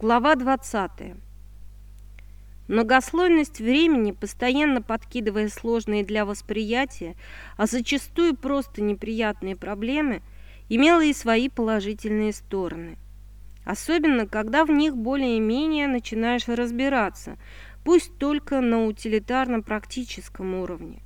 Глава 20. Многослойность времени, постоянно подкидывая сложные для восприятия, а зачастую просто неприятные проблемы, имела и свои положительные стороны. Особенно, когда в них более-менее начинаешь разбираться, пусть только на утилитарно-практическом уровне.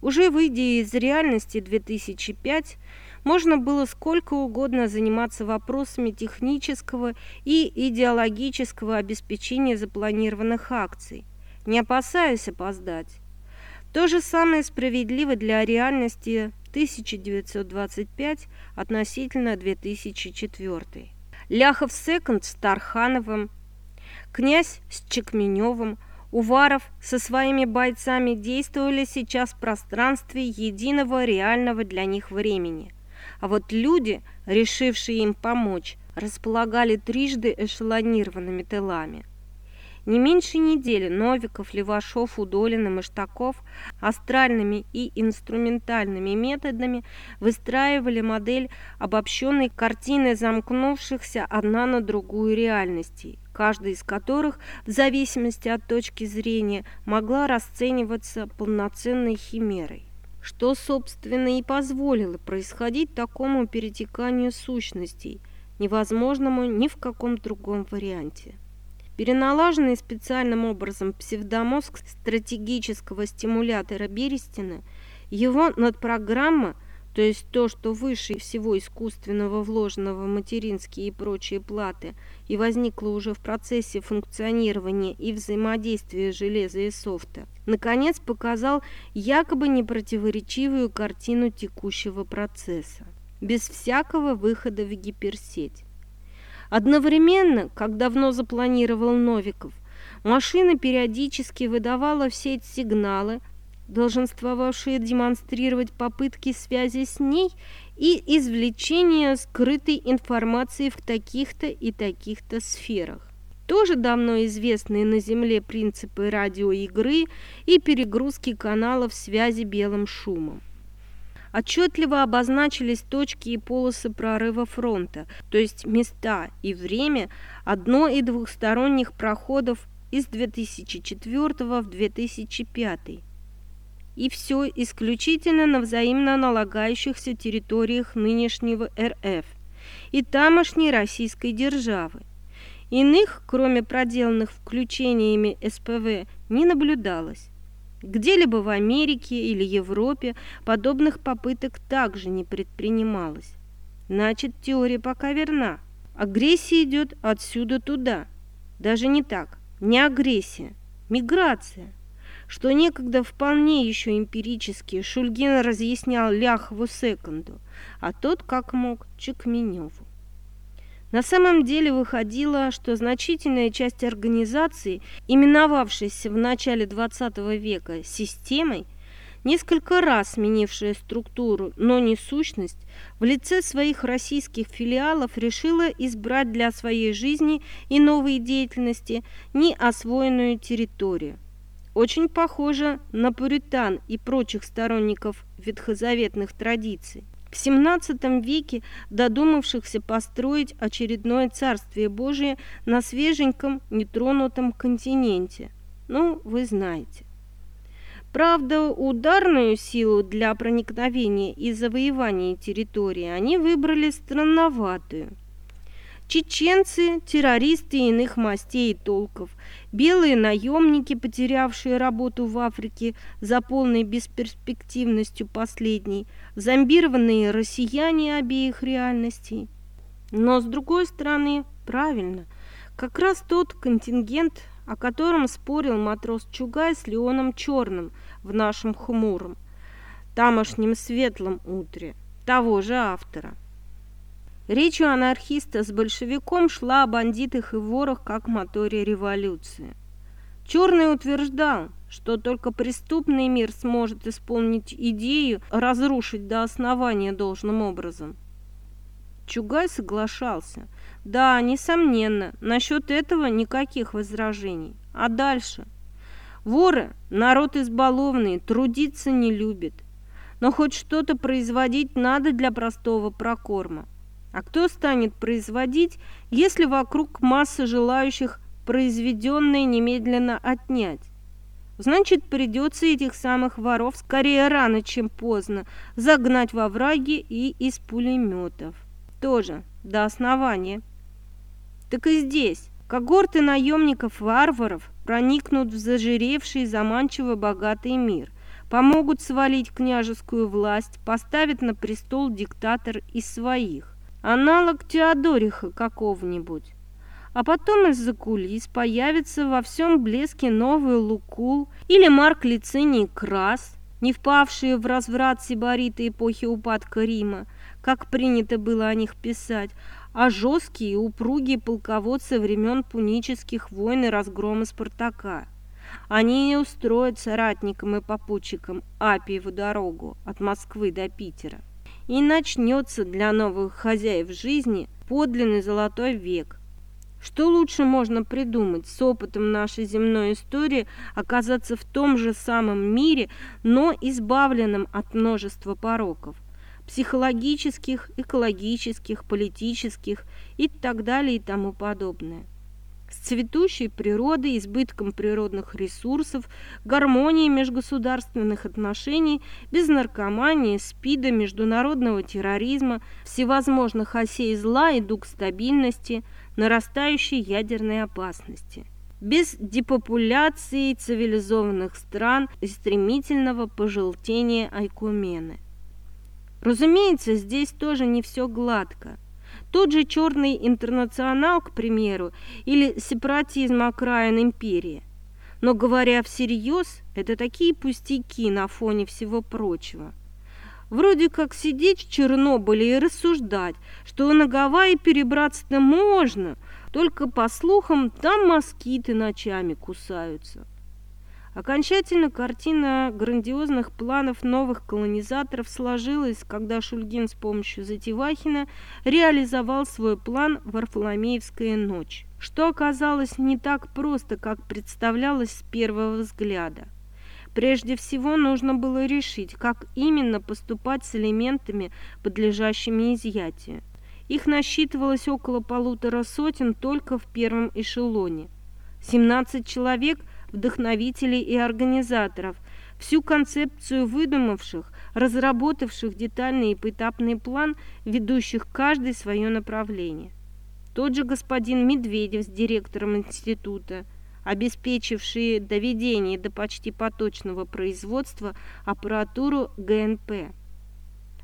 Уже выйдя из реальности 2005, можно было сколько угодно заниматься вопросами технического и идеологического обеспечения запланированных акций, не опасаясь опоздать. То же самое справедливо для реальности 1925 относительно 2004. Ляхов секонд с Тархановым, князь с Чекменевым, Уваров со своими бойцами действовали сейчас в пространстве единого реального для них времени – а вот люди, решившие им помочь, располагали трижды эшелонированными тылами. Не меньше недели Новиков, Левашов, Удолин и Маштаков астральными и инструментальными методами выстраивали модель обобщенной картины замкнувшихся одна на другую реальностей, каждая из которых, в зависимости от точки зрения, могла расцениваться полноценной химерой что, собственно, и позволило происходить такому перетеканию сущностей, невозможному ни в каком другом варианте. Переналаженный специальным образом псевдомозг стратегического стимулятора Берестина, его надпрограмма – то есть то, что выше всего искусственного вложенного материнские и прочие платы и возникло уже в процессе функционирования и взаимодействия железа и софта, наконец показал якобы непротиворечивую картину текущего процесса, без всякого выхода в гиперсеть. Одновременно, как давно запланировал Новиков, машина периодически выдавала в сеть сигналы – долженствовавшие демонстрировать попытки связи с ней и извлечения скрытой информации в таких-то и таких-то сферах. Тоже давно известные на Земле принципы радиоигры и перегрузки каналов связи белым шумом. Отчетливо обозначились точки и полосы прорыва фронта, то есть места и время одно- и двухсторонних проходов из 2004 в 2005 и все исключительно на взаимно налагающихся территориях нынешнего РФ и тамошней российской державы. Иных, кроме проделанных включениями СПВ, не наблюдалось. Где-либо в Америке или Европе подобных попыток также не предпринималось. Значит, теория пока верна. Агрессия идет отсюда туда. Даже не так, не агрессия, миграция что некогда вполне еще эмпирически Шульгин разъяснял Ляхову секунду, а тот, как мог, Чекменеву. На самом деле выходило, что значительная часть организации, именовавшейся в начале XX века системой, несколько раз сменившая структуру, но не сущность, в лице своих российских филиалов решила избрать для своей жизни и новой деятельности неосвоенную территорию очень похожа на пуритан и прочих сторонников ветхозаветных традиций. В XVII веке додумавшихся построить очередное Царствие Божие на свеженьком, нетронутом континенте. Ну, вы знаете. Правда, ударную силу для проникновения и завоевания территории они выбрали странноватую – Чеченцы, террористы иных мастей и толков, белые наемники, потерявшие работу в Африке за полной бесперспективностью последней, зомбированные россияне обеих реальностей. Но, с другой стороны, правильно, как раз тот контингент, о котором спорил матрос Чугай с Леоном Черным в нашем хмуром, тамошнем светлом утре, того же автора. Речь у анархиста с большевиком шла о бандитах и ворах как моторе революции. Черный утверждал, что только преступный мир сможет исполнить идею разрушить до основания должным образом. Чугай соглашался. Да, несомненно, насчет этого никаких возражений. А дальше? Воры – народ избалованный, трудиться не любит. Но хоть что-то производить надо для простого прокорма. А кто станет производить, если вокруг масса желающих произведенное немедленно отнять? Значит, придется этих самых воров скорее рано, чем поздно загнать во враги и из пулеметов. Тоже до основания. Так и здесь когорты наемников-варваров проникнут в зажиревший заманчиво богатый мир, помогут свалить княжескую власть, поставят на престол диктатор из своих, аналог Теодориха какого-нибудь. А потом из-за кулис появится во всем блеске новый Лукул или Марк Лициний Крас, не впавшие в разврат сибариты эпохи упадка Рима, как принято было о них писать, а жесткие и упругие полководцы времен пунических войн и разгрома Спартака. Они не устроят соратникам и попутчикам Апиеву дорогу от Москвы до Питера. И начнется для новых хозяев жизни подлинный золотой век. Что лучше можно придумать с опытом нашей земной истории оказаться в том же самом мире, но избавленным от множества пороков? психологических, экологических, политических и так далее и тому подобное. С цветущей природой, избытком природных ресурсов, гармонией межгосударственных отношений, без наркомании, спида, международного терроризма, всевозможных осей зла и дух стабильности, нарастающей ядерной опасности без депопуляции цивилизованных стран и стремительного пожелтения Айкумены. Разумеется, здесь тоже не все гладко. Тот же черный интернационал, к примеру, или сепаратизм окраин империи. Но говоря всерьез, это такие пустяки на фоне всего прочего. Вроде как сидеть в Чернобыле и рассуждать, что на Гавайи перебраться-то можно, только по слухам там москиты ночами кусаются. Окончательно картина грандиозных планов новых колонизаторов сложилась, когда Шульгин с помощью Затевахина реализовал свой план «Варфоломеевская ночь», что оказалось не так просто, как представлялось с первого взгляда. Прежде всего нужно было решить, как именно поступать с элементами, подлежащими изъятию. Их насчитывалось около полутора сотен только в первом эшелоне. 17 человек – вдохновителей и организаторов, всю концепцию выдумавших, разработавших детальный и поэтапный план, ведущих каждый свое направление. Тот же господин Медведев с директором института, обеспечившие доведение до почти поточного производства аппаратуру ГНП.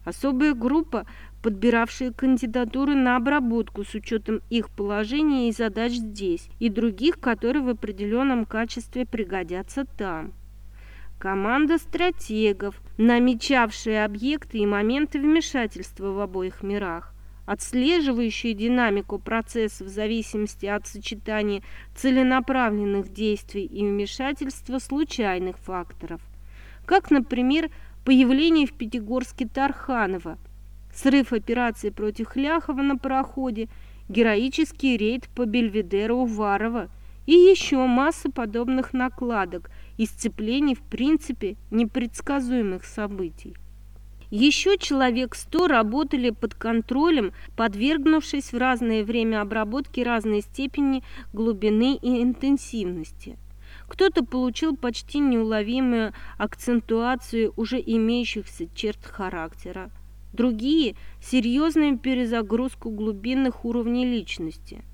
Особая группа подбиравшие кандидатуры на обработку с учетом их положения и задач здесь, и других, которые в определенном качестве пригодятся там. Команда стратегов, намечавшая объекты и моменты вмешательства в обоих мирах, отслеживающие динамику процесса в зависимости от сочетания целенаправленных действий и вмешательства случайных факторов, как, например, появление в Пятигорске Тарханова – срыв операции против Хляхова на пароходе, героический рейд по Бельведеру Уварова и еще масса подобных накладок и сцеплений в принципе непредсказуемых событий. Еще человек сто работали под контролем, подвергнувшись в разное время обработки разной степени глубины и интенсивности. Кто-то получил почти неуловимую акцентуацию уже имеющихся черт характера, другие – серьезную перезагрузку глубинных уровней личности.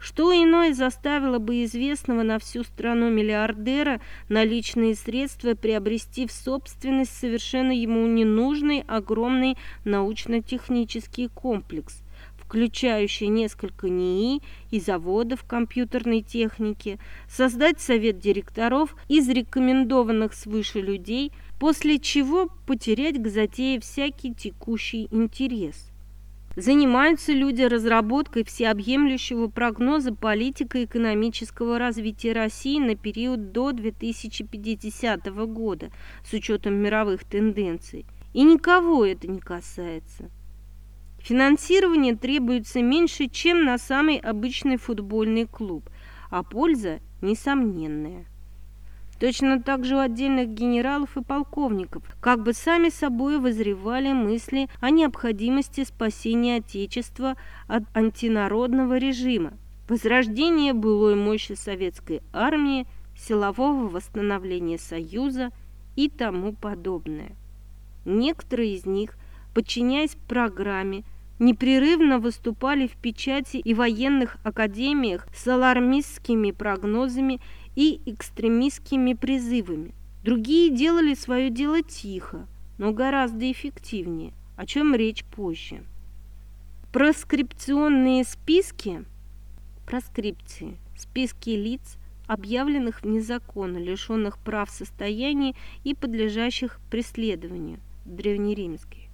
Что иное заставило бы известного на всю страну миллиардера наличные средства приобрести в собственность совершенно ему ненужный огромный научно-технический комплекс, включающий несколько НИИ и заводов компьютерной техники, создать совет директоров из рекомендованных свыше людей – после чего потерять к затее всякий текущий интерес. Занимаются люди разработкой всеобъемлющего прогноза политико-экономического развития России на период до 2050 года с учетом мировых тенденций. И никого это не касается. Финансирование требуется меньше, чем на самый обычный футбольный клуб, а польза несомненная. Точно так же у отдельных генералов и полковников, как бы сами собой возревали мысли о необходимости спасения Отечества от антинародного режима, возрождения былой мощи советской армии, силового восстановления Союза и тому подобное. Некоторые из них, подчиняясь программе, непрерывно выступали в печати и военных академиях с алармистскими прогнозами и экстремистскими призывами. Другие делали свое дело тихо, но гораздо эффективнее, о чем речь позже. Проскрипционные списки, проскрипции, списки лиц, объявленных вне закона, лишенных прав состояния и подлежащих преследованию, древнеримский.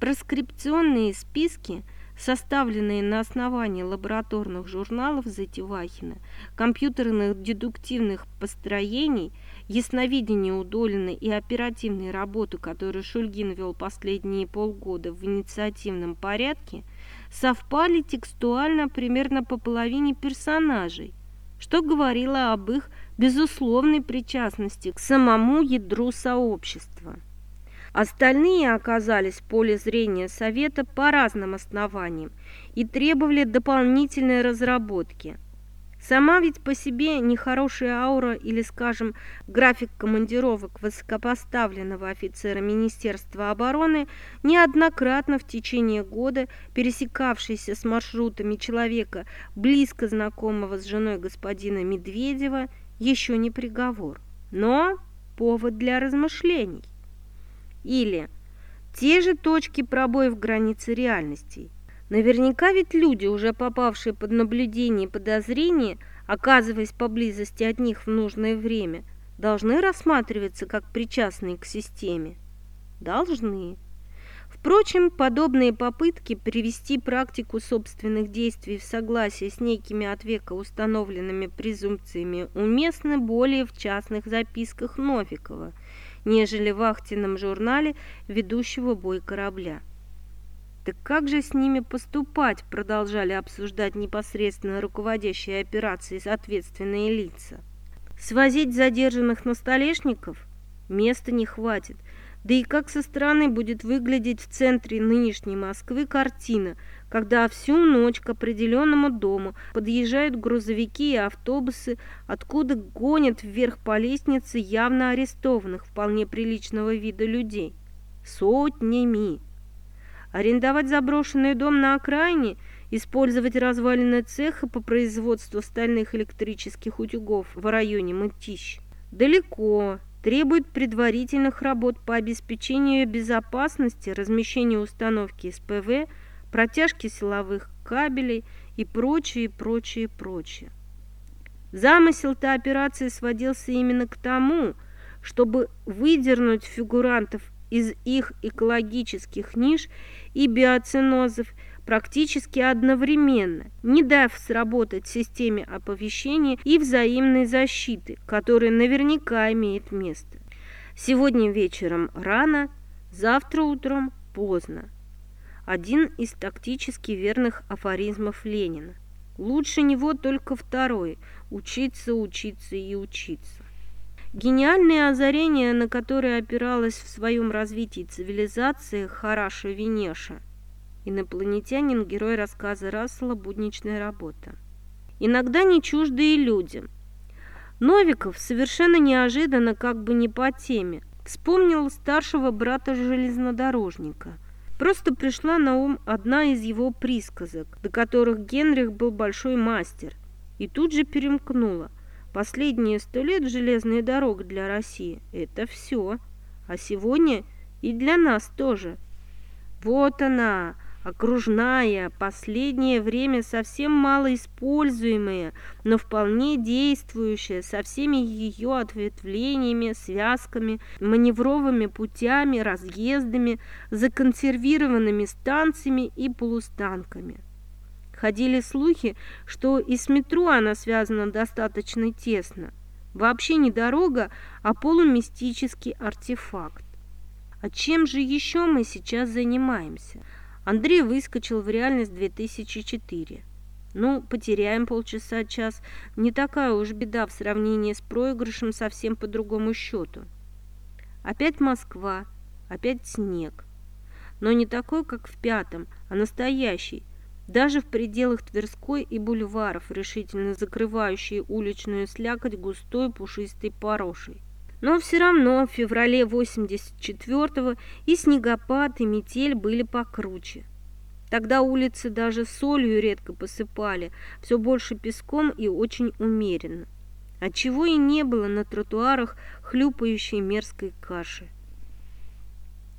Проскрипционные списки, составленные на основании лабораторных журналов Затевахина, компьютерных дедуктивных построений, ясновидения Удолина и оперативной работы, которую Шульгин вел последние полгода в инициативном порядке, совпали текстуально примерно по половине персонажей – что говорило об их безусловной причастности к самому ядру сообщества. Остальные оказались в поле зрения Совета по разным основаниям и требовали дополнительной разработки – Сама ведь по себе нехорошая аура или, скажем, график командировок высокопоставленного офицера Министерства обороны, неоднократно в течение года пересекавшийся с маршрутами человека, близко знакомого с женой господина Медведева, еще не приговор, но повод для размышлений. Или те же точки пробоев границы реальностей, Наверняка ведь люди, уже попавшие под наблюдение и подозрение, оказываясь поблизости от них в нужное время, должны рассматриваться как причастные к системе. Должны. Впрочем, подобные попытки привести практику собственных действий в согласие с некими от века установленными презумпциями уместны более в частных записках Новикова, нежели в вахтенном журнале ведущего бой корабля. Так как же с ними поступать, продолжали обсуждать непосредственно руководящие операцией ответственные лица. Свозить задержанных на столешников? Места не хватит. Да и как со стороны будет выглядеть в центре нынешней Москвы картина, когда всю ночь к определенному дому подъезжают грузовики и автобусы, откуда гонят вверх по лестнице явно арестованных, вполне приличного вида людей. Сотнями. Арендовать заброшенный дом на окраине, использовать развалины цеха по производству стальных электрических утюгов в районе Мытищ. Далеко, требует предварительных работ по обеспечению безопасности, размещению установки СПВ, протяжки силовых кабелей и прочее, прочее, прочее. Замысел-то операции сводился именно к тому, чтобы выдернуть фигурантов из их экологических ниш и биоцинозов практически одновременно, не дав сработать системе оповещения и взаимной защиты, которая наверняка имеет место. Сегодня вечером рано, завтра утром поздно. Один из тактически верных афоризмов Ленина. Лучше него только второй – учиться, учиться и учиться. Гениальное озарение, на которое опиралась в своем развитии цивилизация Хараша Венеша. Инопланетянин – герой рассказа Рассела «Будничная работа». Иногда не чуждые людям. Новиков совершенно неожиданно, как бы не по теме, вспомнил старшего брата железнодорожника. Просто пришла на ум одна из его присказок, до которых Генрих был большой мастер, и тут же перемкнула – Последние сто лет железная дорога для России – это все. А сегодня и для нас тоже. Вот она, окружная, последнее время совсем мало используемая, но вполне действующая, со всеми ее ответвлениями, связками, маневровыми путями, разъездами, законсервированными станциями и полустанками. Ходили слухи, что и с метро она связана достаточно тесно. Вообще не дорога, а полумистический артефакт. А чем же еще мы сейчас занимаемся? Андрей выскочил в реальность 2004. Ну, потеряем полчаса-час. Не такая уж беда в сравнении с проигрышем совсем по другому счету. Опять Москва, опять снег. Но не такой, как в пятом, а настоящий. Даже в пределах Тверской и бульваров, решительно закрывающие уличную слякоть густой пушистой порошей. Но все равно в феврале 84-го и снегопад, и метель были покруче. Тогда улицы даже солью редко посыпали, все больше песком и очень умеренно. Отчего и не было на тротуарах хлюпающей мерзкой каши.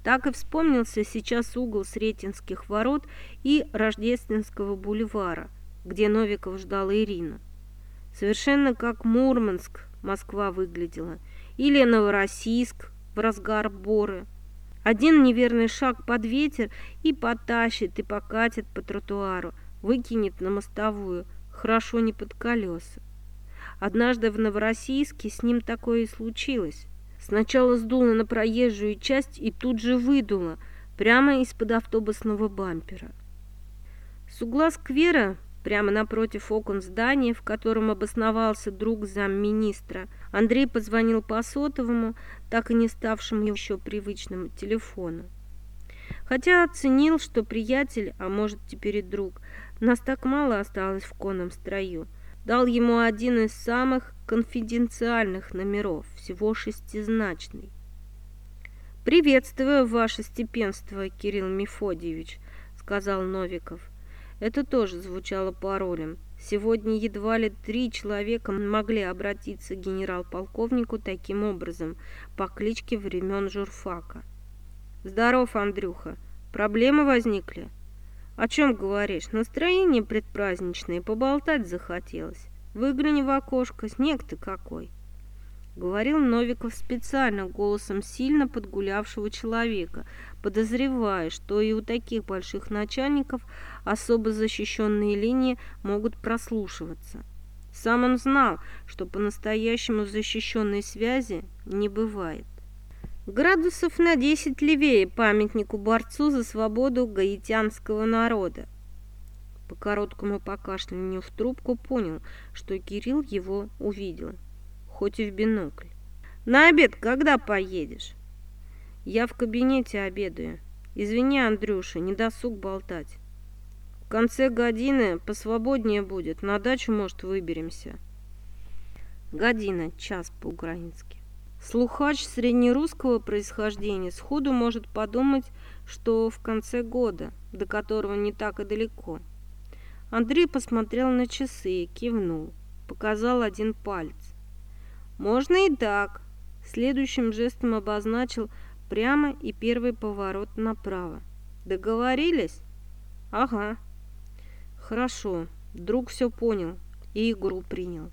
Так и вспомнился сейчас угол Сретенских ворот и Рождественского бульвара, где Новиков ждал Ирину. Совершенно как Мурманск Москва выглядела, или Новороссийск в разгар боры – один неверный шаг под ветер и потащит, и покатит по тротуару, выкинет на мостовую, хорошо не под колеса. Однажды в Новороссийске с ним такое и случилось. Сначала сдуло на проезжую часть и тут же выдуло, прямо из-под автобусного бампера. С угла сквера Прямо напротив окон здания, в котором обосновался друг замминистра, Андрей позвонил по сотовому, так и не ставшему еще привычному телефону. Хотя оценил, что приятель, а может теперь и друг, нас так мало осталось в конном строю, дал ему один из самых конфиденциальных номеров, всего шестизначный. «Приветствую, ваше степенство, Кирилл Мефодьевич», — сказал Новиков. Это тоже звучало паролем. Сегодня едва ли три человека могли обратиться к генерал-полковнику таким образом, по кличке времен журфака. «Здоров, Андрюха. Проблемы возникли?» «О чем говоришь? Настроение предпраздничное, поболтать захотелось. Выгляни в окошко, снег-то какой!» Говорил Новиков специально голосом сильно подгулявшего человека, подозревая, что и у таких больших начальников особо защищенные линии могут прослушиваться. Сам он знал, что по-настоящему защищенной связи не бывает. Градусов на 10 левее памятнику борцу за свободу гаитянского народа. По короткому покашлянию в трубку понял, что Кирилл его увидел хоть и в бинокль. «На обед когда поедешь?» «Я в кабинете обедаю. Извини, Андрюша, не досуг болтать. В конце годины посвободнее будет, на дачу, может, выберемся». Година, час по-украински. Слухач среднерусского происхождения сходу может подумать, что в конце года, до которого не так и далеко. Андрей посмотрел на часы кивнул, показал один палец. Можно и так. Следующим жестом обозначил прямо и первый поворот направо. Договорились? Ага. Хорошо. Друг все понял и игру принял.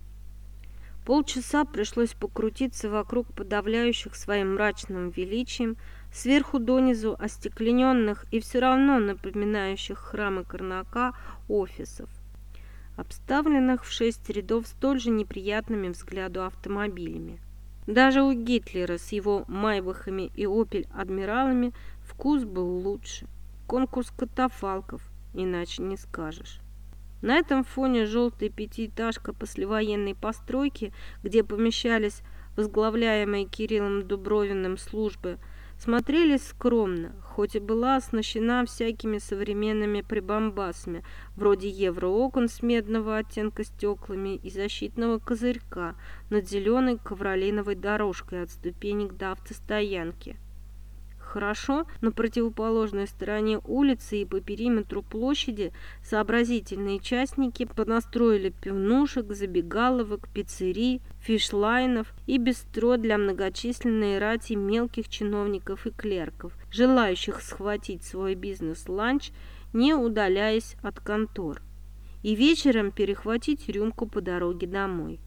Полчаса пришлось покрутиться вокруг подавляющих своим мрачным величием, сверху донизу остеклененных и все равно напоминающих храмы Карнака офисов обставленных в шесть рядов столь же неприятными взгляду автомобилями. Даже у Гитлера с его майбахами и опель-адмиралами вкус был лучше. Конкурс катафалков, иначе не скажешь. На этом фоне желтая пятиэтажка послевоенной постройки, где помещались возглавляемые Кириллом Дубровиным службы – смотрелись скромно, хоть и была оснащена всякими современными прибамбасами, вроде евроокон с медного оттенка стеклами и защитного козырька над ковролиновой дорожкой от ступенек до автостоянки. Хорошо, на противоположной стороне улицы и по периметру площади сообразительные частники понастроили пивнушек, забегаловок, пиццерий, фишлайнов и бистро для многочисленной рати мелких чиновников и клерков, желающих схватить свой бизнес-ланч, не удаляясь от контор, и вечером перехватить рюмку по дороге домой.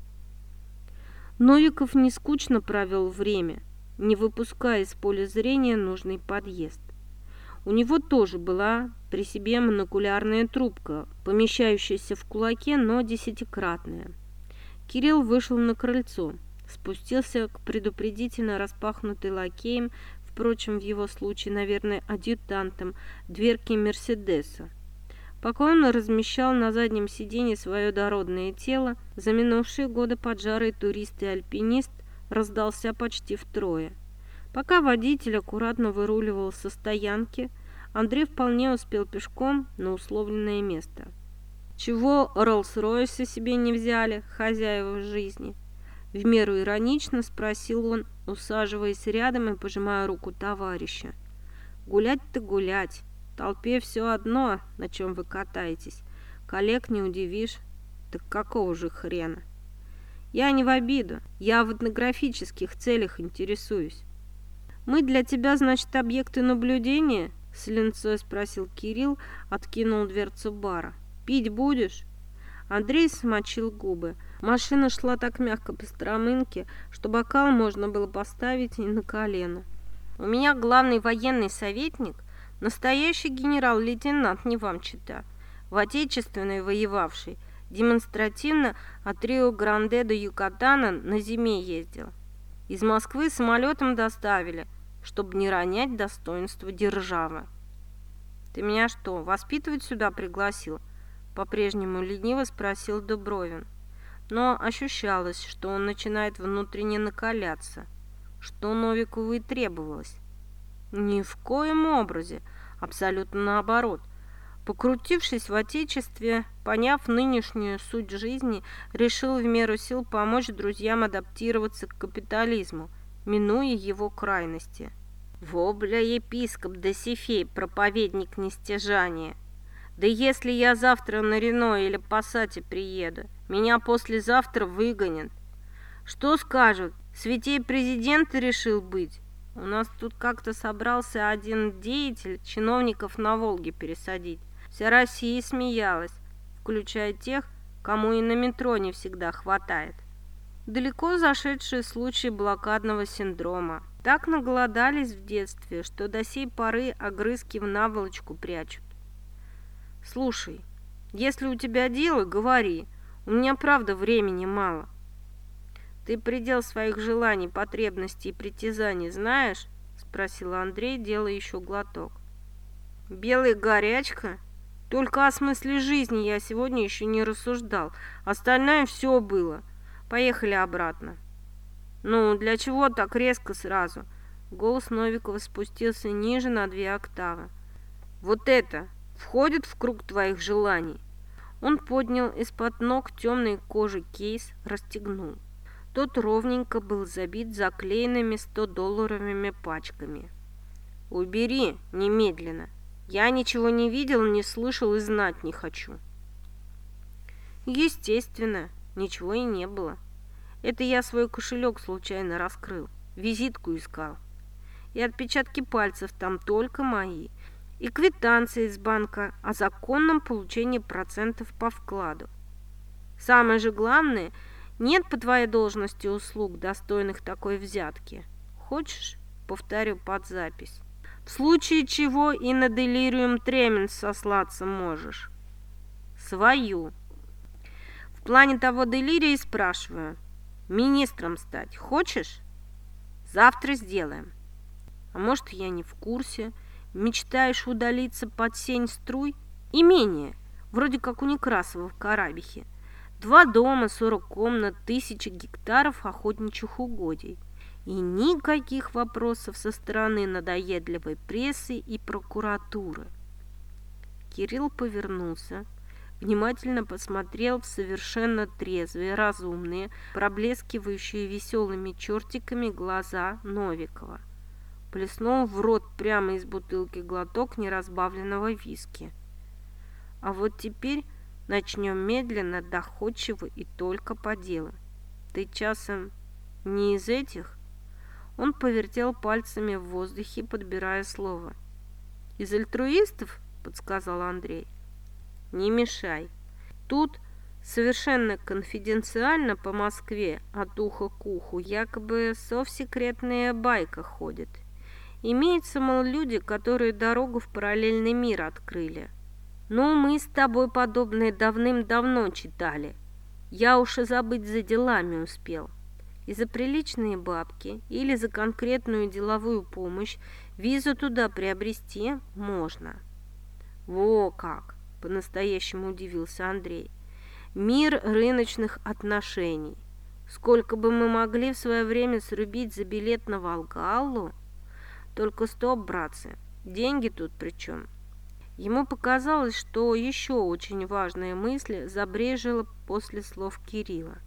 Новиков не скучно провел время – не выпуская из поля зрения нужный подъезд. У него тоже была при себе монокулярная трубка, помещающаяся в кулаке, но десятикратная. Кирилл вышел на крыльцо, спустился к предупредительно распахнутой лакеем, впрочем, в его случае, наверное, адъютантом, дверки Мерседеса. спокойно размещал на заднем сиденье свое дородное тело, за минувшие годы поджарый турист и альпинист раздался почти втрое. Пока водитель аккуратно выруливал со стоянки, Андрей вполне успел пешком на условленное место. Чего Роллс-Ройса себе не взяли хозяева жизни? В меру иронично спросил он, усаживаясь рядом и пожимая руку товарища. Гулять-то гулять. Толпе все одно, на чем вы катаетесь. Коллег не удивишь. Так какого же хрена? Я не в обиду. Я в этнографических целях интересуюсь. Мы для тебя, значит, объекты наблюдения? С линцой спросил Кирилл, откинул дверцу бара. Пить будешь? Андрей смочил губы. Машина шла так мягко по стромынке, что бокал можно было поставить и на колено. У меня главный военный советник, настоящий генерал-лейтенант, не вам чита, в отечественной воевавший, демонстративно от Рио-Гранде до Юкатана на зиме ездил. Из Москвы самолетом доставили, чтобы не ронять достоинство державы. Ты меня что, воспитывать сюда пригласил? По-прежнему лениво спросил Дубровин. Но ощущалось, что он начинает внутренне накаляться, что Новикову и требовалось. Ни в коем образе, абсолютно наоборот. Покрутившись в Отечестве, поняв нынешнюю суть жизни, решил в меру сил помочь друзьям адаптироваться к капитализму, минуя его крайности. Вобля епископ Досифей, проповедник нестяжания. Да если я завтра на Рено или Пассате приеду, меня послезавтра выгонят. Что скажут? Святей президент решил быть. У нас тут как-то собрался один деятель чиновников на Волге пересадить. Вся Россия смеялась, включая тех, кому и на метро не всегда хватает. Далеко зашедшие случаи блокадного синдрома. Так наголодались в детстве, что до сей поры огрызки в наволочку прячут. Слушай, если у тебя дело, говори. У меня, правда, времени мало. Ты предел своих желаний, потребностей и притязаний знаешь? Спросил Андрей, делая еще глоток. Белая горячка? Только о смысле жизни я сегодня еще не рассуждал. Остальное все было. Поехали обратно. Ну, для чего так резко сразу? Голос Новикова спустился ниже на две октавы. Вот это входит в круг твоих желаний. Он поднял из-под ног темной кожи кейс, расстегнул. Тот ровненько был забит заклеенными 100-долларовыми пачками. «Убери немедленно. Я ничего не видел, не слышал и знать не хочу». Естественно, ничего и не было. Это я свой кошелек случайно раскрыл, визитку искал. И отпечатки пальцев там только мои – и квитанция из банка о законном получении процентов по вкладу. Самое же главное, нет по твоей должности услуг, достойных такой взятки. Хочешь, повторю под запись. В случае чего и на делириум тременс сослаться можешь. Свою. В плане того делирия спрашиваю. Министром стать хочешь? Завтра сделаем. А может, я не в курсе, Мечтаешь удалиться под сень струй? Имение, вроде как у Некрасова в Карабихе. Два дома, сорок комнат, тысячи гектаров охотничьих угодий. И никаких вопросов со стороны надоедливой прессы и прокуратуры. Кирилл повернулся, внимательно посмотрел в совершенно трезвые, разумные, проблескивающие веселыми чертиками глаза Новикова плеснул в рот прямо из бутылки глоток неразбавленного виски. А вот теперь начнем медленно, доходчиво и только по делу. Ты часом не из этих? Он повертел пальцами в воздухе, подбирая слово. Из альтруистов, подсказал Андрей. Не мешай. Тут совершенно конфиденциально по Москве от уха к уху якобы совсекретная байка ходит. Имеются, мол, люди, которые дорогу в параллельный мир открыли. Ну, мы с тобой подобное давным-давно читали. Я уж и забыть за делами успел. И за приличные бабки или за конкретную деловую помощь визу туда приобрести можно. Во как! По-настоящему удивился Андрей. Мир рыночных отношений. Сколько бы мы могли в свое время срубить за билет на Волгалу? Только стоп, братцы, деньги тут при чем? Ему показалось, что еще очень важная мысль забрежила после слов Кирилла.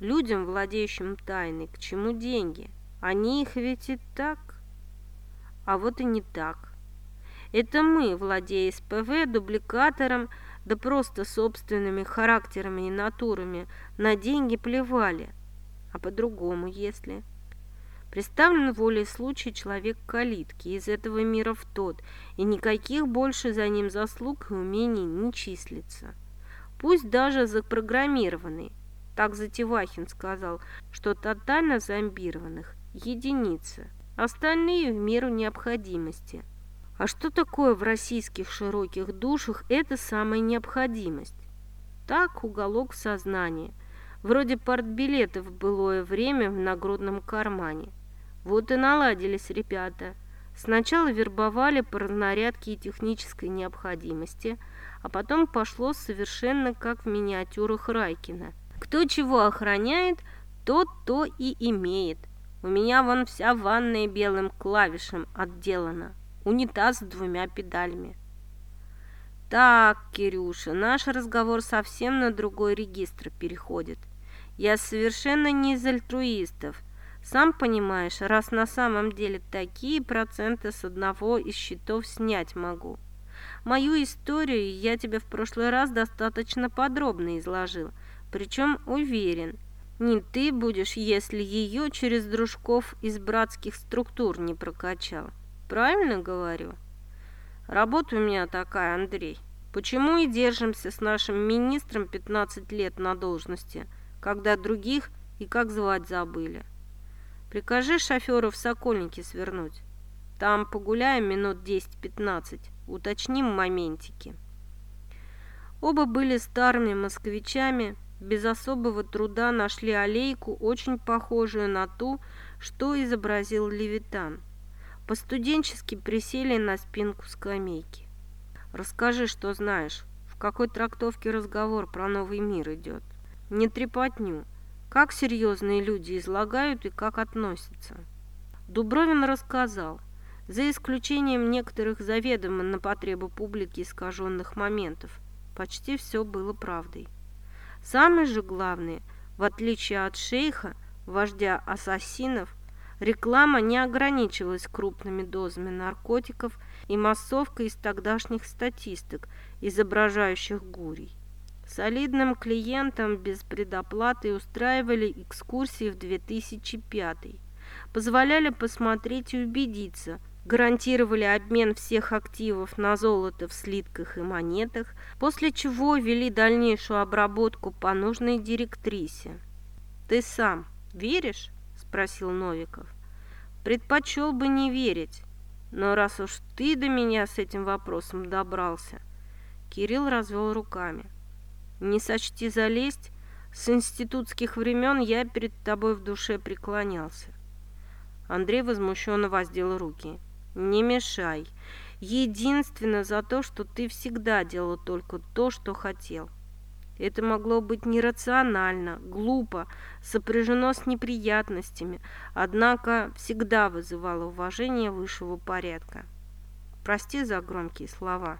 Людям, владеющим тайной, к чему деньги? Они их ведь и так. А вот и не так. Это мы, владея СПВ, дубликатором, да просто собственными характерами и натурами, на деньги плевали. А по-другому, если... Представлен волей случая человек калитки из этого мира в тот, и никаких больше за ним заслуг и умений не числится. Пусть даже запрограммированный, так Затевахин сказал, что тотально зомбированных – единица, остальные в меру необходимости. А что такое в российских широких душах эта самая необходимость? Так, уголок сознания, вроде партбилета в былое время в нагрудном кармане – вот и наладились ребята. Сначала вербовали по разнарядке и технической необходимости, а потом пошло совершенно как в миниатюрах Райкина. Кто чего охраняет, тот то и имеет. У меня вон вся ванная белым клавишем отделана, унитаз с двумя педалями. Так, Кирюша, наш разговор совсем на другой регистр переходит. Я совершенно не из альтруистов – сам понимаешь, раз на самом деле такие проценты с одного из счетов снять могу. Мою историю я тебе в прошлый раз достаточно подробно изложил, причем уверен, не ты будешь, если ее через дружков из братских структур не прокачал. Правильно говорю? Работа у меня такая, Андрей. Почему и держимся с нашим министром 15 лет на должности, когда других и как звать забыли? Прикажи шоферу в Сокольники свернуть. Там погуляем минут 10-15, уточним моментики. Оба были старыми москвичами, без особого труда нашли аллейку, очень похожую на ту, что изобразил Левитан. По-студенчески присели на спинку скамейки. «Расскажи, что знаешь, в какой трактовке разговор про новый мир идет. Не трепотню, как серьезные люди излагают и как относятся. Дубровин рассказал, за исключением некоторых заведомо на потребу публики искаженных моментов, почти все было правдой. Самое же главное, в отличие от шейха, вождя ассасинов, реклама не ограничивалась крупными дозами наркотиков и массовкой из тогдашних статистик, изображающих гурий. Солидным клиентам без предоплаты устраивали экскурсии в 2005 позволяли посмотреть и убедиться, гарантировали обмен всех активов на золото в слитках и монетах, после чего вели дальнейшую обработку по нужной директрисе. «Ты сам веришь?» – спросил Новиков. «Предпочел бы не верить, но раз уж ты до меня с этим вопросом добрался...» Кирилл развел руками. Не сочти залезть, с институтских времен я перед тобой в душе преклонялся. Андрей возмущенно воздел руки. Не мешай. Единственно за то, что ты всегда делал только то, что хотел. Это могло быть нерационально, глупо, сопряжено с неприятностями, однако всегда вызывало уважение высшего порядка. Прости за громкие слова.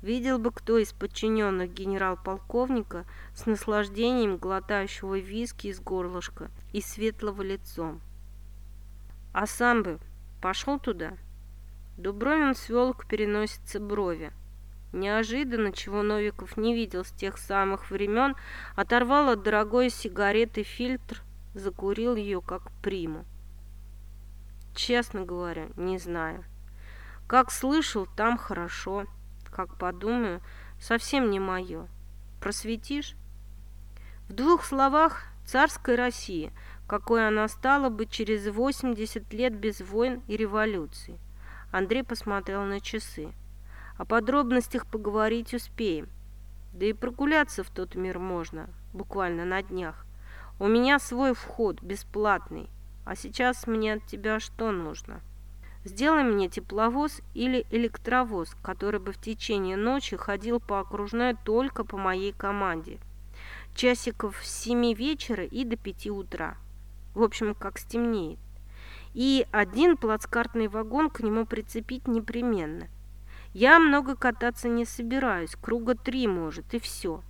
Видел бы кто из подчиненных генерал-полковника с наслаждением глотающего виски из горлышка и светлого лицом. А сам бы пошел туда? Дубровин свел к переносице брови. Неожиданно, чего Новиков не видел с тех самых времен, оторвал от дорогой сигареты фильтр, закурил ее как приму. Честно говоря, не знаю. Как слышал, там хорошо как подумаю, совсем не мое. Просветишь? В двух словах, царской России, какой она стала бы через 80 лет без войн и революций. Андрей посмотрел на часы. О подробностях поговорить успеем. Да и прогуляться в тот мир можно, буквально на днях. У меня свой вход, бесплатный. А сейчас мне от тебя что нужно?» Сделай мне тепловоз или электровоз, который бы в течение ночи ходил по окружной только по моей команде. Часиков с 7 вечера и до 5 утра. В общем, как стемнеет. И один плацкартный вагон к нему прицепить непременно. Я много кататься не собираюсь, круга три может, и все.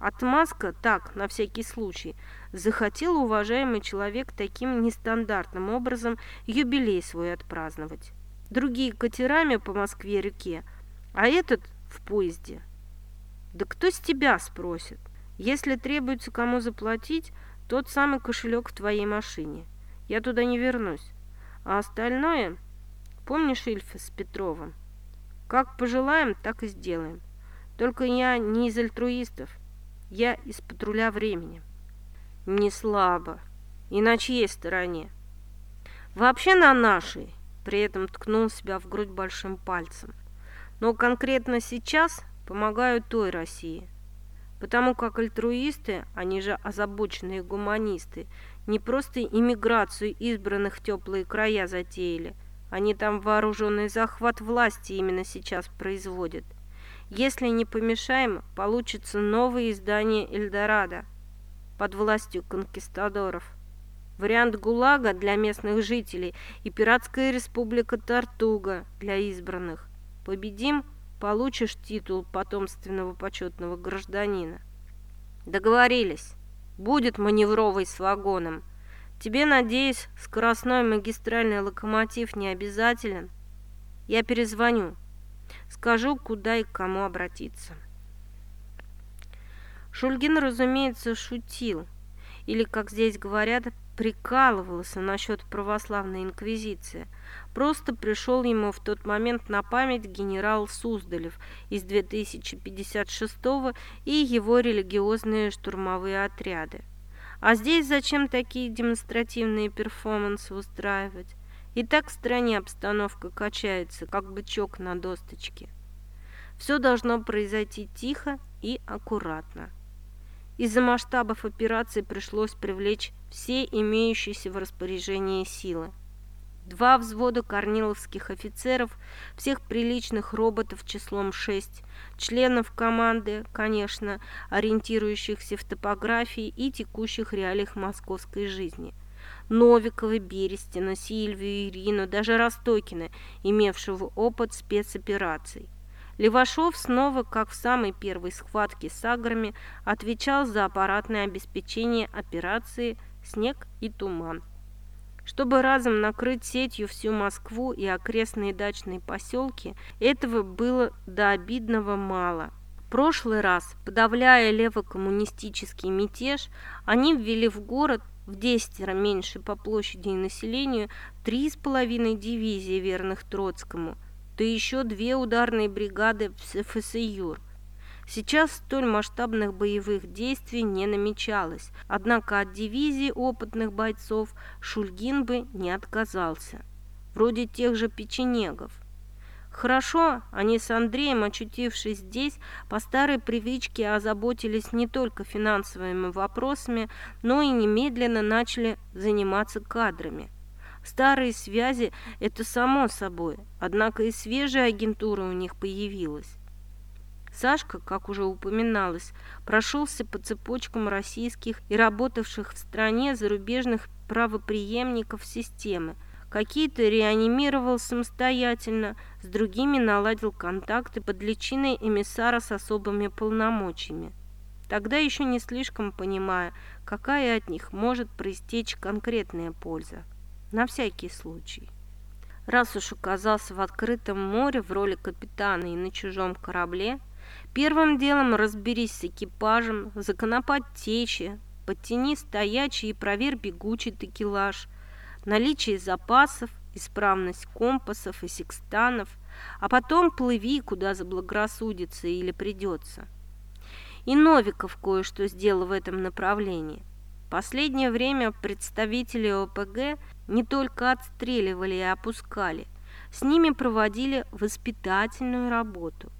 Отмазка, так, на всякий случай, захотел уважаемый человек таким нестандартным образом юбилей свой отпраздновать. Другие катерами по Москве-реке, а этот в поезде. Да кто с тебя спросит? Если требуется кому заплатить, тот самый кошелек в твоей машине. Я туда не вернусь. А остальное... Помнишь Ильфа с Петровым? Как пожелаем, так и сделаем. Только я не из альтруистов. Я из патруля времени. Не слабо. И на чьей стороне? Вообще на нашей. При этом ткнул себя в грудь большим пальцем. Но конкретно сейчас помогаю той России. Потому как альтруисты, они же озабоченные гуманисты, не просто иммиграцию избранных в теплые края затеяли. Они там вооруженный захват власти именно сейчас производят. Если не помешаем, получится новое издание Эльдорадо под властью конкистадоров. Вариант ГУЛАГа для местных жителей и пиратская республика Тартуга для избранных. Победим, получишь титул потомственного почетного гражданина. Договорились. Будет маневровый с вагоном. Тебе, надеюсь, скоростной магистральный локомотив не обязателен? Я перезвоню. Скажу, куда и к кому обратиться. Шульгин, разумеется, шутил. Или, как здесь говорят, прикалывался насчет православной инквизиции. Просто пришел ему в тот момент на память генерал Суздалев из 2056 и его религиозные штурмовые отряды. А здесь зачем такие демонстративные перформансы устраивать? И так в стране обстановка качается, как бычок на досточке. Все должно произойти тихо и аккуратно. Из-за масштабов операции пришлось привлечь все имеющиеся в распоряжении силы. Два взвода корниловских офицеров, всех приличных роботов числом шесть, членов команды, конечно, ориентирующихся в топографии и текущих реалиях московской жизни – Новикова, Берестина, Сильвию, Ирину, даже Ростокина, имевшего опыт спецопераций. Левашов снова, как в самой первой схватке с аграми, отвечал за аппаратное обеспечение операции «Снег и туман». Чтобы разом накрыть сетью всю Москву и окрестные дачные поселки, этого было до обидного мало. Прошлый раз, подавляя левокоммунистический мятеж, они ввели в город в десятеро меньше по площади и населению, три с половиной дивизии верных Троцкому, да еще две ударные бригады в ФСЮР. Сейчас столь масштабных боевых действий не намечалось, однако от дивизии опытных бойцов Шульгин бы не отказался. Вроде тех же печенегов – Хорошо, они с Андреем, очутившись здесь, по старой привычке озаботились не только финансовыми вопросами, но и немедленно начали заниматься кадрами. Старые связи – это само собой, однако и свежая агентура у них появилась. Сашка, как уже упоминалось, прошелся по цепочкам российских и работавших в стране зарубежных правоприемников системы – Какие-то реанимировал самостоятельно, с другими наладил контакты под личиной эмиссара с особыми полномочиями. Тогда еще не слишком понимая, какая от них может проистечь конкретная польза. На всякий случай. Раз уж оказался в открытом море в роли капитана и на чужом корабле, первым делом разберись с экипажем, законопать течи, подтяни стоячий и проверь бегучий текелаж – наличие запасов, исправность компасов и секстанов, а потом плыви, куда заблагорассудится или придется. И Новиков кое-что сделал в этом направлении. Последнее время представители ОПГ не только отстреливали и опускали, с ними проводили воспитательную работу.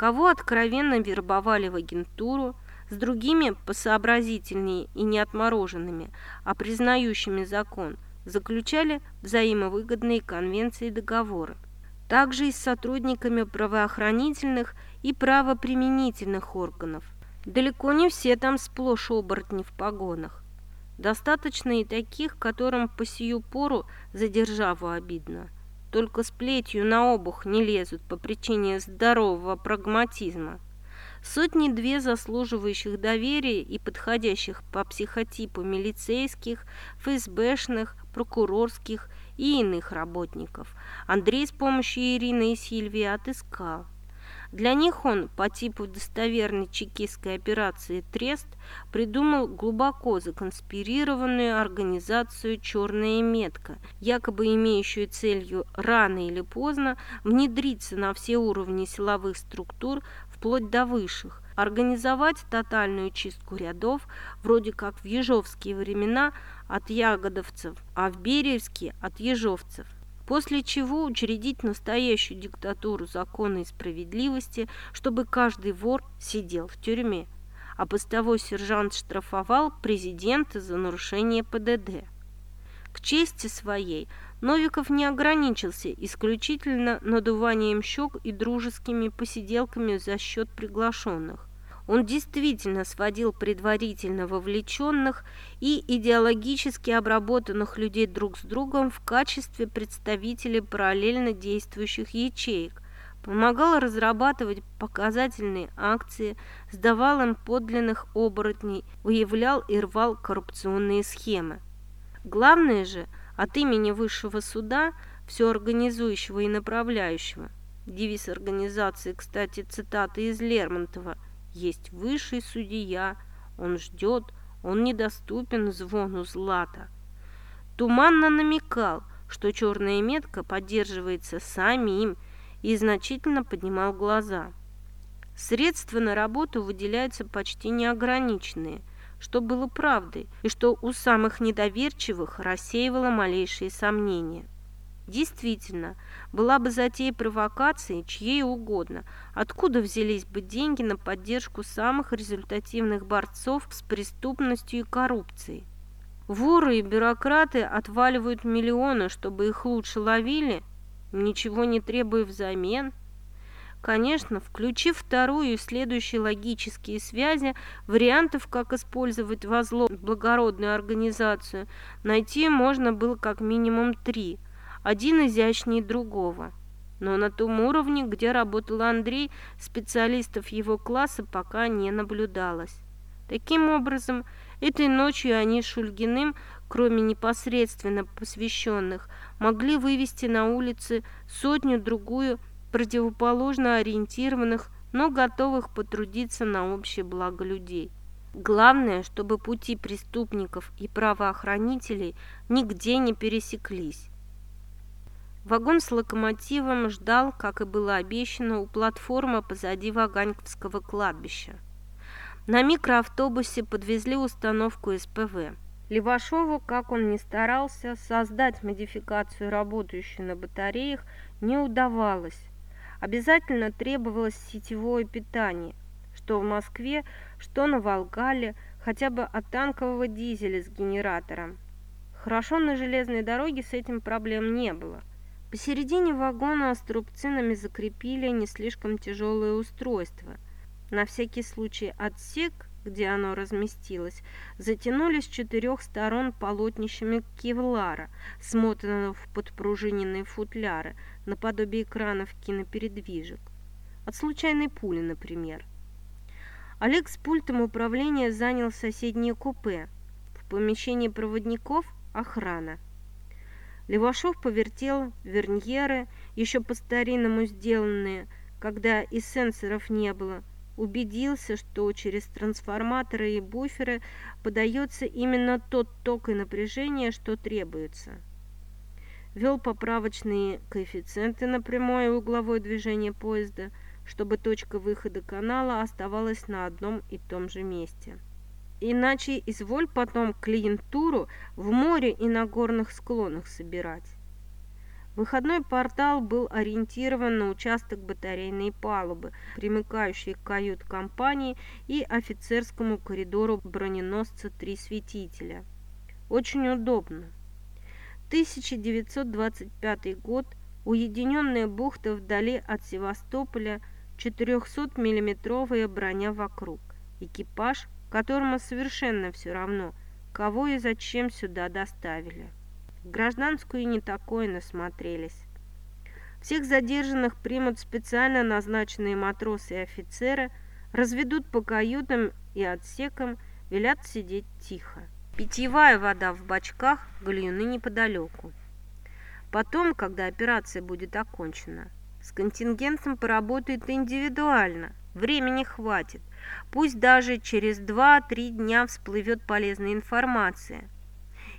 Кого откровенно вербовали в агентуру, с другими посообразительнее и не отмороженными, а признающими закон – заключали взаимовыгодные конвенции и договоры. Также и с сотрудниками правоохранительных и правоприменительных органов. Далеко не все там сплошь оборотни в погонах. Достаточно и таких, которым по сию пору за державу обидно. Только с плетью на обух не лезут по причине здорового прагматизма. Сотни-две заслуживающих доверия и подходящих по психотипу милицейских, ФСБшных, прокурорских и иных работников Андрей с помощью Ирины и Сильвии отыскал. Для них он, по типу достоверной чекистской операции «Трест», придумал глубоко законспирированную организацию «Черная метка», якобы имеющую целью рано или поздно внедриться на все уровни силовых структур вплоть до высших, организовать тотальную чистку рядов, вроде как в ежовские времена от ягодовцев, а в бериевские от ежовцев после чего учредить настоящую диктатуру закона и справедливости, чтобы каждый вор сидел в тюрьме, а постовой сержант штрафовал президента за нарушение ПДД. К чести своей Новиков не ограничился исключительно надуванием щек и дружескими посиделками за счет приглашенных. Он действительно сводил предварительно вовлеченных и идеологически обработанных людей друг с другом в качестве представителей параллельно действующих ячеек, помогал разрабатывать показательные акции, сдавал им подлинных оборотней, выявлял и рвал коррупционные схемы. Главное же, от имени высшего суда, все организующего и направляющего, девиз организации, кстати, цитаты из Лермонтова – есть высший судья, он ждет, он недоступен звону злата. Туманно намекал, что черная метка поддерживается самим и значительно поднимал глаза. Средства на работу выделяются почти неограниченные, что было правдой, и что у самых недоверчивых рассеивало малейшие сомнения. Действительно, была бы затея провокации, чьей угодно, откуда взялись бы деньги на поддержку самых результативных борцов с преступностью и коррупцией. Воры и бюрократы отваливают миллионы, чтобы их лучше ловили, ничего не требуя взамен. Конечно, включив вторую и следующие логические связи, вариантов, как использовать во зло благородную организацию, найти можно было как минимум три – один изящнее другого. Но на том уровне, где работал Андрей, специалистов его класса пока не наблюдалось. Таким образом, этой ночью они с Шульгиным, кроме непосредственно посвященных, могли вывести на улицы сотню-другую противоположно ориентированных, но готовых потрудиться на общее благо людей. Главное, чтобы пути преступников и правоохранителей нигде не пересеклись. Вагон с локомотивом ждал, как и было обещано, у платформы позади Ваганьковского кладбища. На микроавтобусе подвезли установку СПВ. Левашову, как он ни старался, создать модификацию, работающую на батареях, не удавалось. Обязательно требовалось сетевое питание, что в Москве, что на Волгале, хотя бы от танкового дизеля с генератором. Хорошо на железной дороге с этим проблем не было. Посередине вагона струбцинами закрепили не слишком тяжелое устройство. На всякий случай отсек, где оно разместилось, затянули с четырех сторон полотнищами кевлара, смотанного в подпружиненные футляры, наподобие экранов кинопередвижек. От случайной пули, например. Олег с пультом управления занял соседнее купе. В помещении проводников – охрана. Левашов повертел верньеры, еще по-старинному сделанные, когда и сенсоров не было, убедился, что через трансформаторы и буферы подается именно тот ток и напряжение, что требуется. Вел поправочные коэффициенты на прямое и угловое движение поезда, чтобы точка выхода канала оставалась на одном и том же месте. Иначе изволь потом клиентуру в море и на горных склонах собирать. Выходной портал был ориентирован на участок батарейной палубы, примыкающий к кают-компании и офицерскому коридору броненосца «Три светителя». Очень удобно. 1925 год уединенная бухта вдали от Севастополя, 400-миллиметровая броня вокруг, экипаж, которому совершенно все равно, кого и зачем сюда доставили. Гражданскую не такое насмотрелись. Всех задержанных примут специально назначенные матросы и офицеры, разведут по каютам и отсекам, велят сидеть тихо. Питьевая вода в бачках, гальюны неподалеку. Потом, когда операция будет окончена, с контингентом поработает индивидуально. Времени хватит. Пусть даже через 2-3 дня всплывет полезная информация.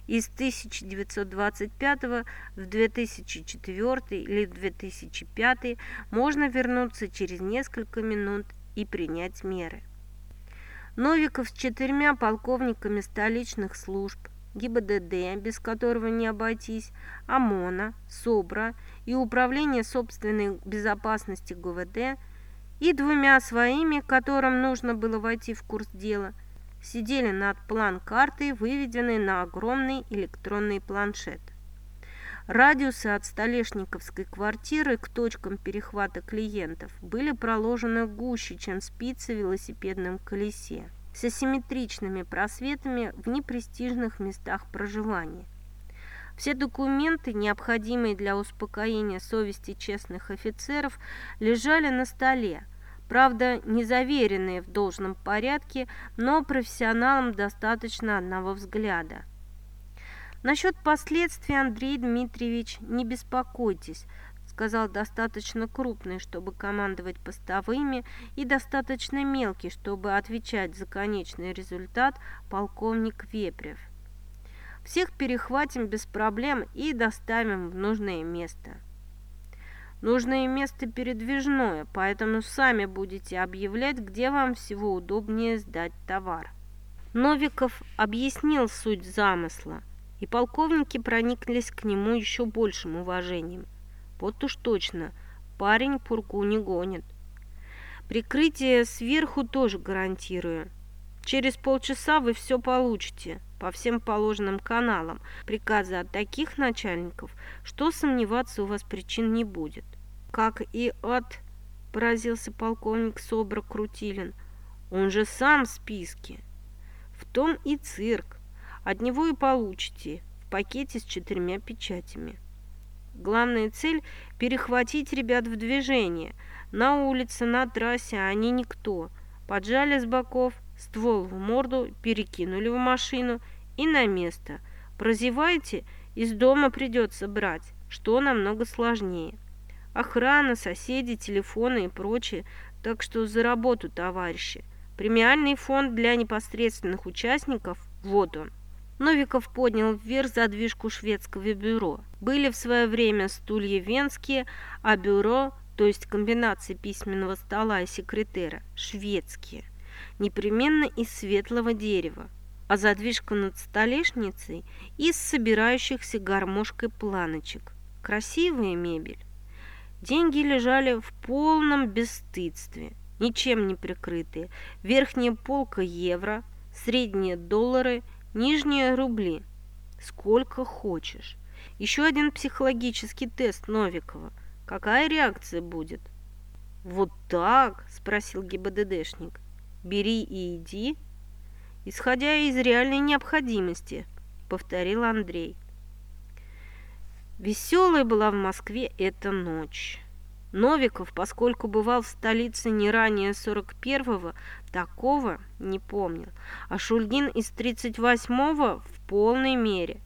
Из 1925 в 2004 или 2005 можно вернуться через несколько минут и принять меры. Новиков с четырьмя полковниками столичных служб ГИБДД, без которого не обойтись, ОМОНа, СОБРа и Управление собственной безопасности ГУВД и двумя своими, которым нужно было войти в курс дела, сидели над план-картой, выведенной на огромный электронный планшет. Радиусы от Столешниковской квартиры к точкам перехвата клиентов были проложены гуще, чем спицы в велосипедном колесе с асимметричными просветами в непрестижных местах проживания. Все документы, необходимые для успокоения совести честных офицеров, лежали на столе, правда, не заверенные в должном порядке, но профессионалам достаточно одного взгляда. Насчет последствий, Андрей Дмитриевич, не беспокойтесь, сказал достаточно крупный, чтобы командовать постовыми, и достаточно мелкий, чтобы отвечать за конечный результат полковник Вепрев. Всех перехватим без проблем и доставим в нужное место. Нужное место передвижное, поэтому сами будете объявлять, где вам всего удобнее сдать товар. Новиков объяснил суть замысла, и полковники прониклись к нему еще большим уважением. Вот уж точно, парень пургу не гонит. Прикрытие сверху тоже гарантирую. Через полчаса вы все получите по всем положенным каналам. Приказы от таких начальников, что сомневаться у вас причин не будет. Как и от, поразился полковник Собра Крутилин, он же сам в списке. В том и цирк. От него и получите в пакете с четырьмя печатями. Главная цель – перехватить ребят в движение. На улице, на трассе они никто. Поджали с боков, ствол в морду, перекинули в машину и на место. Прозевайте, из дома придется брать, что намного сложнее. Охрана, соседи, телефоны и прочее. Так что за работу, товарищи. Премиальный фонд для непосредственных участников – вот он. Новиков поднял вверх задвижку шведского бюро. Были в свое время стулья венские, а бюро, то есть комбинации письменного стола и секретера, шведские. Непременно из светлого дерева, а задвижка над столешницей из собирающихся гармошкой планочек. Красивая мебель. Деньги лежали в полном бесстыдстве, ничем не прикрытые. Верхняя полка евро, средние доллары – Нижние рубли. Сколько хочешь. Еще один психологический тест Новикова. Какая реакция будет? Вот так? Спросил ГИБДДшник. Бери и иди. Исходя из реальной необходимости, повторил Андрей. Веселая была в Москве эта ночь. Новиков, поскольку бывал в столице не ранее 41-го, такого не помнил, а Шульгин из 38-го в полной мере.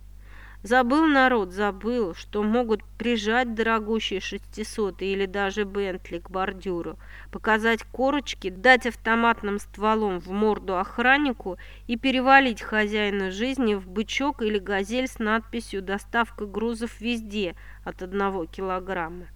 Забыл народ, забыл, что могут прижать дорогущие шестисоты или даже Бентли к бордюру, показать корочки, дать автоматным стволом в морду охраннику и перевалить хозяина жизни в бычок или газель с надписью «Доставка грузов везде» от одного килограмма.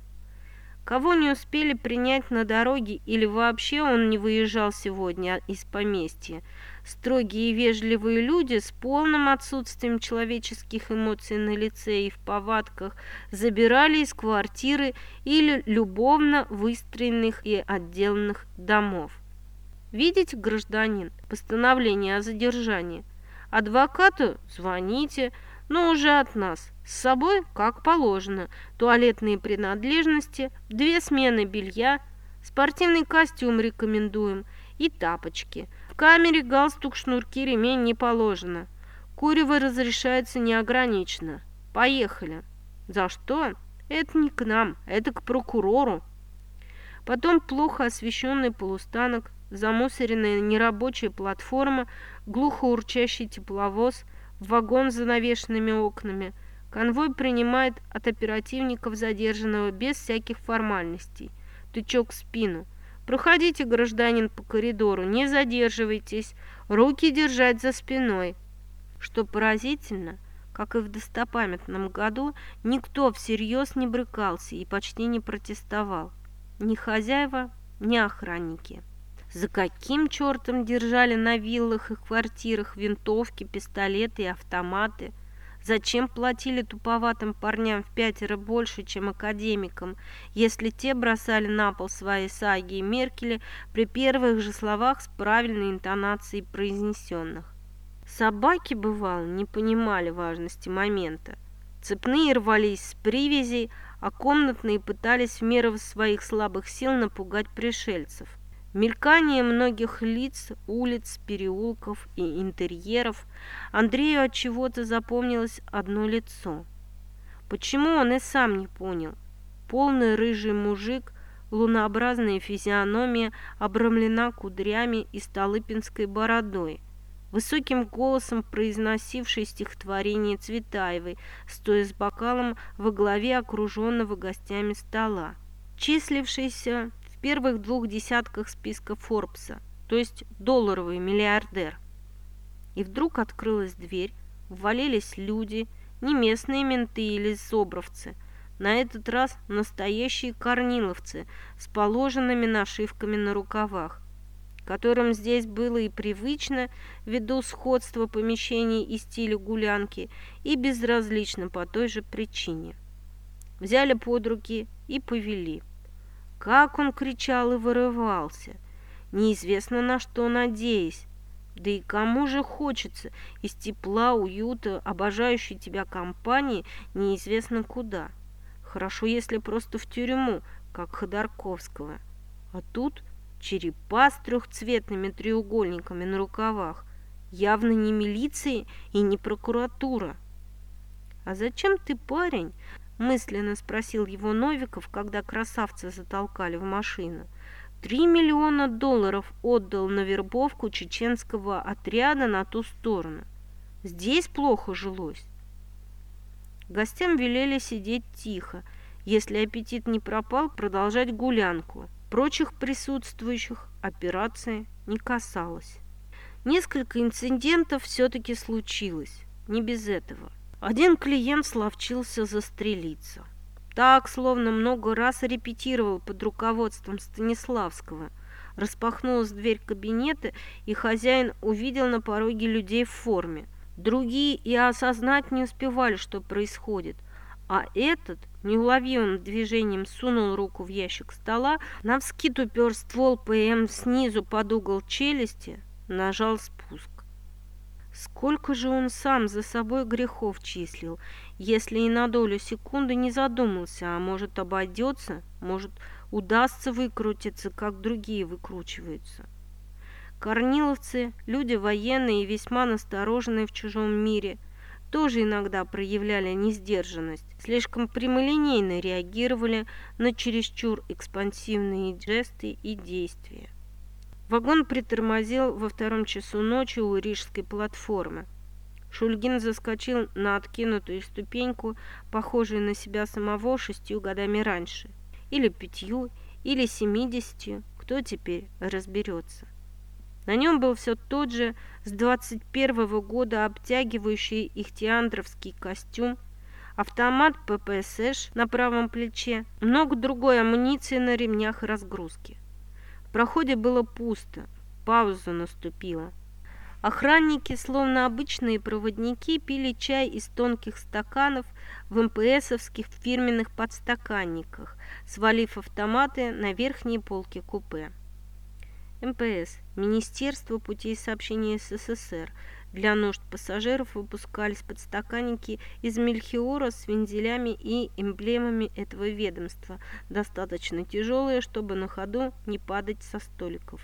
Кого не успели принять на дороге или вообще он не выезжал сегодня из поместья. Строгие и вежливые люди с полным отсутствием человеческих эмоций на лице и в повадках забирали из квартиры или любовно выстроенных и отделанных домов. Видите, гражданин, постановление о задержании. Адвокату звоните, но уже от нас, С собой, как положено, туалетные принадлежности, две смены белья, спортивный костюм рекомендуем и тапочки. В камере галстук, шнурки, ремень не положено. Курево разрешается неограниченно. Поехали. За что? Это не к нам, это к прокурору. Потом плохо освещенный полустанок, замусоренная нерабочая платформа, глухо урчащий тепловоз, вагон с занавешенными окнами – Конвой принимает от оперативников задержанного без всяких формальностей. Тычок в спину. Проходите, гражданин, по коридору, не задерживайтесь, руки держать за спиной. Что поразительно, как и в достопамятном году, никто всерьез не брыкался и почти не протестовал. Ни хозяева, ни охранники. За каким чертом держали на виллах и квартирах винтовки, пистолеты и автоматы – Зачем платили туповатым парням в пятеро больше, чем академикам, если те бросали на пол свои саги и меркели при первых же словах с правильной интонацией произнесенных? Собаки, бывало, не понимали важности момента. Цепные рвались с привязей, а комнатные пытались в меру своих слабых сил напугать пришельцев. Мелькание многих лиц, улиц, переулков и интерьеров Андрею от чего-то запомнилось одно лицо. Почему он и сам не понял? Полный рыжий мужик, лунообразная физиономия обрамлена кудрями и столыпинской бородой, высоким голосом произносивший стихотворение Цветаевой, стоя с бокалом во главе окруженного гостями стола, числившийся первых двух десятках списка Форбса, то есть долларовый миллиардер. И вдруг открылась дверь, ввалились люди, не местные менты или собровцы, на этот раз настоящие корниловцы с положенными нашивками на рукавах, которым здесь было и привычно ввиду сходства помещений и стиля гулянки, и безразлично по той же причине. Взяли под руки и повели. Как он кричал и вырывался, неизвестно на что надеясь. Да и кому же хочется из тепла, уюта, обожающей тебя компании неизвестно куда. Хорошо, если просто в тюрьму, как Ходорковского. А тут черепа с трехцветными треугольниками на рукавах. Явно не милиция и не прокуратура. «А зачем ты, парень, мысленно спросил его Новиков, когда красавца затолкали в машину. Три миллиона долларов отдал на вербовку чеченского отряда на ту сторону. Здесь плохо жилось. Гостям велели сидеть тихо. Если аппетит не пропал, продолжать гулянку. Прочих присутствующих операция не касалась. Несколько инцидентов все-таки случилось. Не без этого. Один клиент словчился застрелиться. Так, словно много раз репетировал под руководством Станиславского. Распахнулась дверь кабинета, и хозяин увидел на пороге людей в форме. Другие и осознать не успевали, что происходит. А этот неуловимым движением сунул руку в ящик стола, навскид упер ствол ПМ снизу под угол челюсти, нажал спуск. Сколько же он сам за собой грехов числил, если и на долю секунды не задумался, а может обойдется, может удастся выкрутиться, как другие выкручиваются. Корниловцы, люди военные и весьма настороженные в чужом мире, тоже иногда проявляли несдержанность, слишком прямолинейно реагировали на чересчур экспансивные жесты и действия. Вагон притормозил во втором часу ночи у рижской платформы. Шульгин заскочил на откинутую ступеньку, похожую на себя самого шестью годами раньше. Или пятью, или семидесятью, кто теперь разберется. На нем был все тот же с 21 года обтягивающий ихтиандровский костюм, автомат ППСШ на правом плече, много другой амуниции на ремнях разгрузки. В проходе было пусто, пауза наступила. Охранники, словно обычные проводники, пили чай из тонких стаканов в МПСовских фирменных подстаканниках, свалив автоматы на верхние полки купе. МПС – Министерство путей сообщения СССР, Для нужд пассажиров выпускались подстаканники из мельхиора с вензелями и эмблемами этого ведомства, достаточно тяжелые, чтобы на ходу не падать со столиков.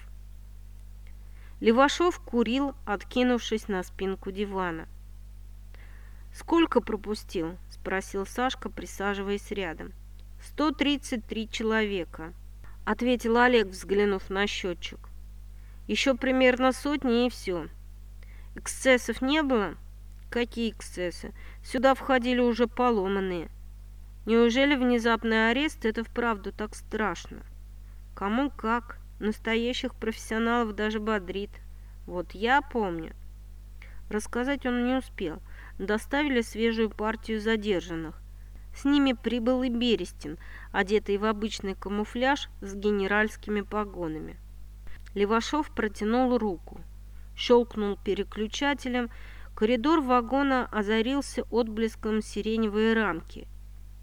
Левашов курил, откинувшись на спинку дивана. «Сколько пропустил?» – спросил Сашка, присаживаясь рядом. «Сто тридцать три человека», – ответил Олег, взглянув на счетчик. «Еще примерно сотни и все». «Эксцессов не было?» «Какие эксцессы? Сюда входили уже поломанные». «Неужели внезапный арест – это вправду так страшно?» «Кому как?» Настоящих профессионалов даже бодрит. Вот я помню. Рассказать он не успел. Доставили свежую партию задержанных. С ними прибыл и Берестин, одетый в обычный камуфляж с генеральскими погонами. Левашов протянул руку. Щелкнул переключателем. Коридор вагона озарился отблеском сиреневой рамки.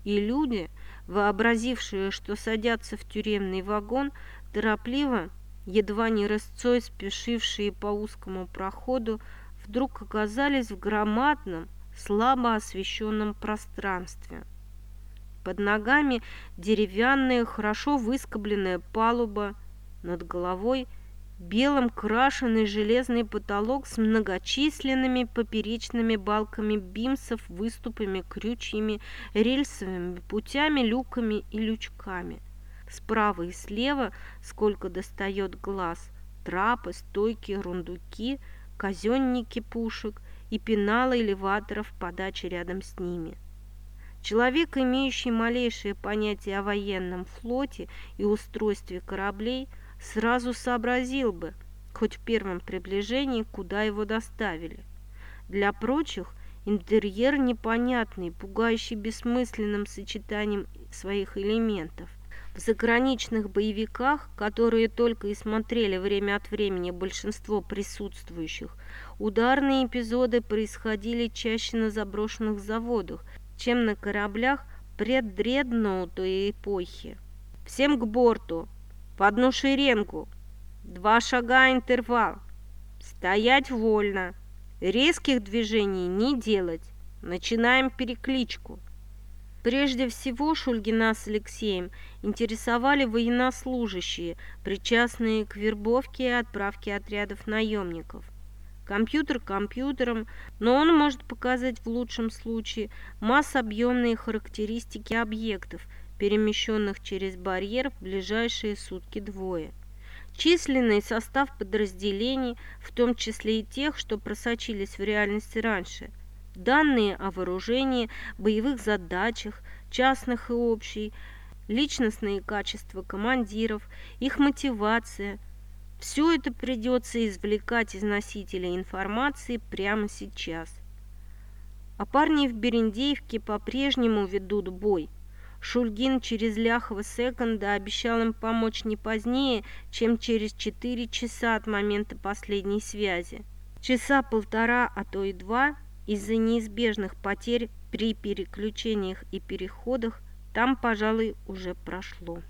И люди, вообразившие, что садятся в тюремный вагон, Торопливо, едва не рысцой спешившие по узкому проходу, вдруг оказались в громадном, слабо освещенном пространстве. Под ногами деревянная, хорошо выскобленная палуба, над головой белым крашеный железный потолок с многочисленными поперечными балками бимсов, выступами, крючьями, рельсовыми путями, люками и лючками – Справа и слева, сколько достает глаз, трапы, стойки, рундуки, казенники пушек и пеналы элеваторов подачи рядом с ними. Человек, имеющий малейшее понятие о военном флоте и устройстве кораблей, сразу сообразил бы, хоть в первом приближении, куда его доставили. Для прочих интерьер непонятный, пугающий бессмысленным сочетанием своих элементов – в заграничных боевиках, которые только и смотрели время от времени большинство присутствующих, ударные эпизоды происходили чаще на заброшенных заводах, чем на кораблях преддредноутой эпохи. Всем к борту, в одну шеренку, два шага интервал, стоять вольно, резких движений не делать, начинаем перекличку. Прежде всего Шульгина с Алексеем интересовали военнослужащие, причастные к вербовке и отправке отрядов наемников. Компьютер компьютером, но он может показать в лучшем случае массообъемные характеристики объектов, перемещенных через барьер в ближайшие сутки двое. Численный состав подразделений, в том числе и тех, что просочились в реальность раньше – данные о вооружении, боевых задачах, частных и общей, личностные качества командиров, их мотивация. Все это придется извлекать из носителя информации прямо сейчас. А парни в Берендеевке по-прежнему ведут бой. Шульгин через Ляхова секонда обещал им помочь не позднее, чем через 4 часа от момента последней связи. Часа полтора, а то и два – из-за неизбежных потерь при переключениях и переходах там, пожалуй, уже прошло.